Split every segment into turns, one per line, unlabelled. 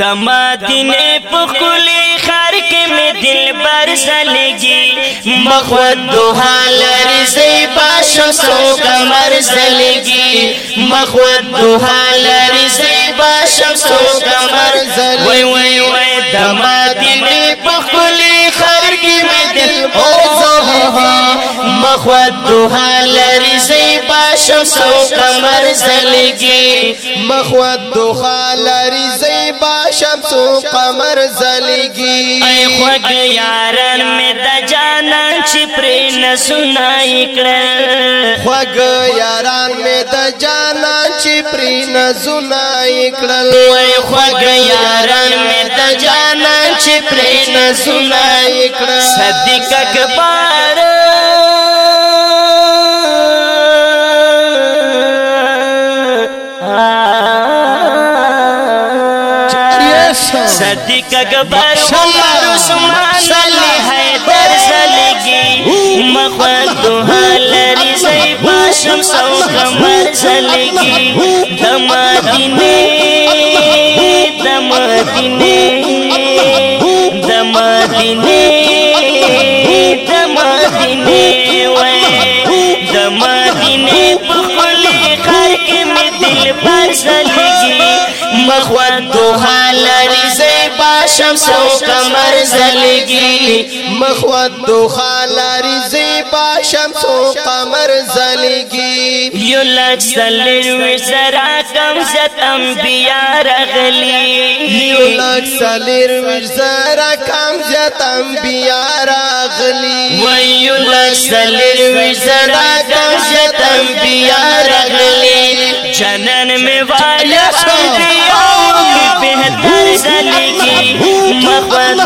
د مدینه په کلی خار کې مې دل بر سلګي مخود دوه لري سي پاشو سو کمر سلګي مخود دوه لري سي با شمس او قمر زل وای وای وای د مدینه په خلی خر کې مې دل او زه مخوت دوه لري زی با شمس او قمر زلګي مخوت دوه لري زی با شمس او قمر زلګي ای خوګ یاران مې دجا چې پر نه سنای کړل خوګ یاران مې د جانا چې پر نه سنای کړل وای خوګ یاران مې د جانا چې پر نه سنای کړل صدیق اکبر صدیق اکبر عمر عثمان علی زلگی مخواد دوها لری زی باشم سو قمر زلگی دمادینے دمادینے دمادینے دمادینے وے دمادینے پخلی خر کے میں دل پر زلگی مخواد دوها شمس او قمر زلگی مخوت دو خالاری زیبا شمس او قمر زلگی یو لک سلروی زرا کم زت انبیاء رغلی یو لک سلروی زرا کم زت انبیاء رغلی ویو لک سلروی زرا کم زت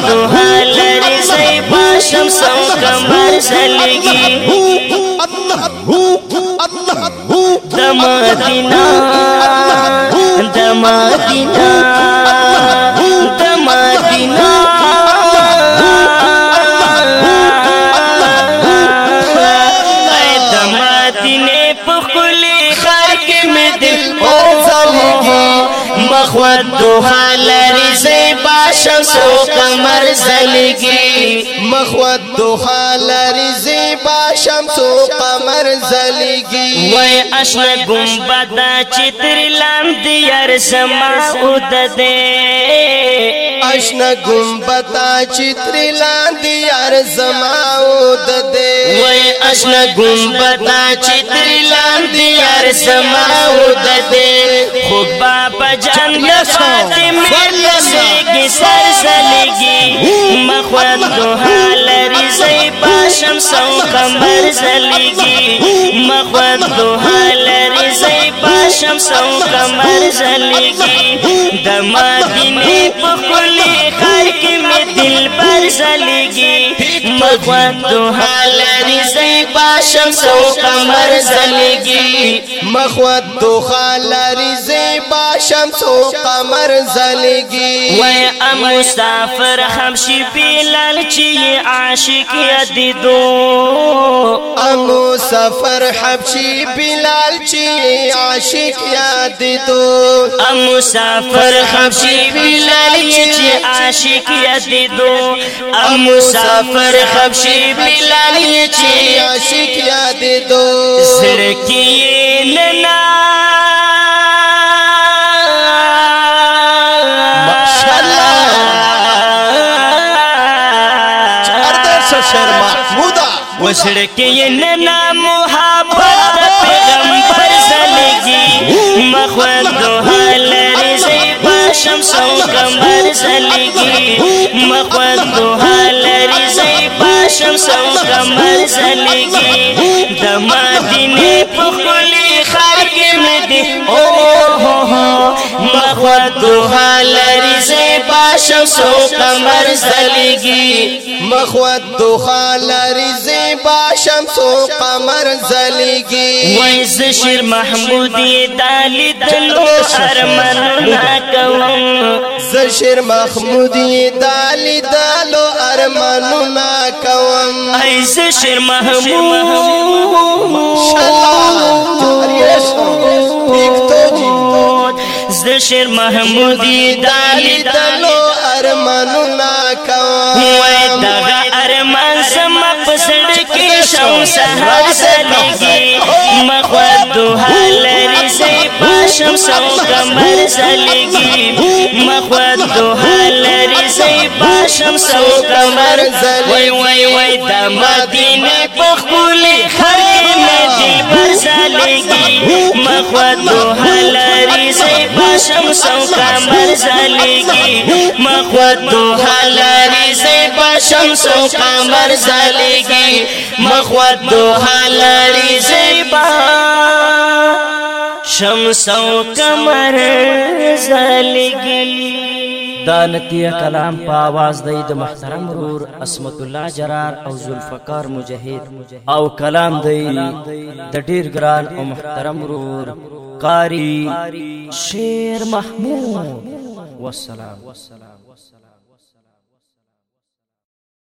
دوها لري زي باشم سم کمبر زلگی دمدینہ دمدینہ خود دوخا لری زیبا شمس و قمر زلگی مخود دوخا لری زیبا شمس و قمر زلگی وی اشنا گمبدا چتر لاند یار سما خود دے اشنا گمبدا چتر لاند یار زما خود دے اشنا گمبتا چتر لاند یار سماو د دې خو بابا جنگ فاطمه لګي سر سلګي مخوان دوه لري زي پاشم سو قمر زلګي مخوان دوه لري زي پاشم سو قمر زلګي مدینه په کلی خار کې مې دل بر زلګي مخوت دوها لري زیبا شمس او قمر زلګي مخوت دوها لري زیبا شمس او قمر زلګي وای ام مسافر خمشي بلال چې عاشق یې دي دو ام سفر حبشي بلال چی عاشق یاد دو ام مسافر حبشي بلال چی عاشق یاد دو ام مسافر حبشي بلال چی عاشق یاد دو سرکی ننا زړه کې نه نه محبت پیغمبر زلګي مخوند حال رزي پشم سو کمبر زلګي مخوند حال رزي پشم سو کمبر زلګي د مدینه په خلی خار کې مدي او هو هو مخوند حال شمس او قمر زلیگی مخوت دوخا لری زیبا شمس او قمر زلیگی ویز شیر محمودی دالی تلو ارمن ناکوم زشیر محمودی دالی دالو ارمنو ناکوم ایز شیر محمود شلا جاریشو د شیر محمودی دالی دلو ارمانو نا کوا وای دغه ارمان سم پسړ کې شو سحر سلګي مخه دوه لري سي پشم سو کمر سلګي مخه دوه لري سي پشم سو کمر وای وای وای د مدینه په خولي خر کې ندي بر سلګي مخه دوه لري شمس او قمر زلیگی مخوت دوها لاری زیبا شمس او قمر زلیگی مخوت دوها لاری زیبا شمس او قمر زلیگی دا نتیه کلام په आवाज د محترم رور اسمت الله جرار او ذوالفقار مجاهد او کلام دی د ډیر ګران او محترم رور قاري شير محمود والسلام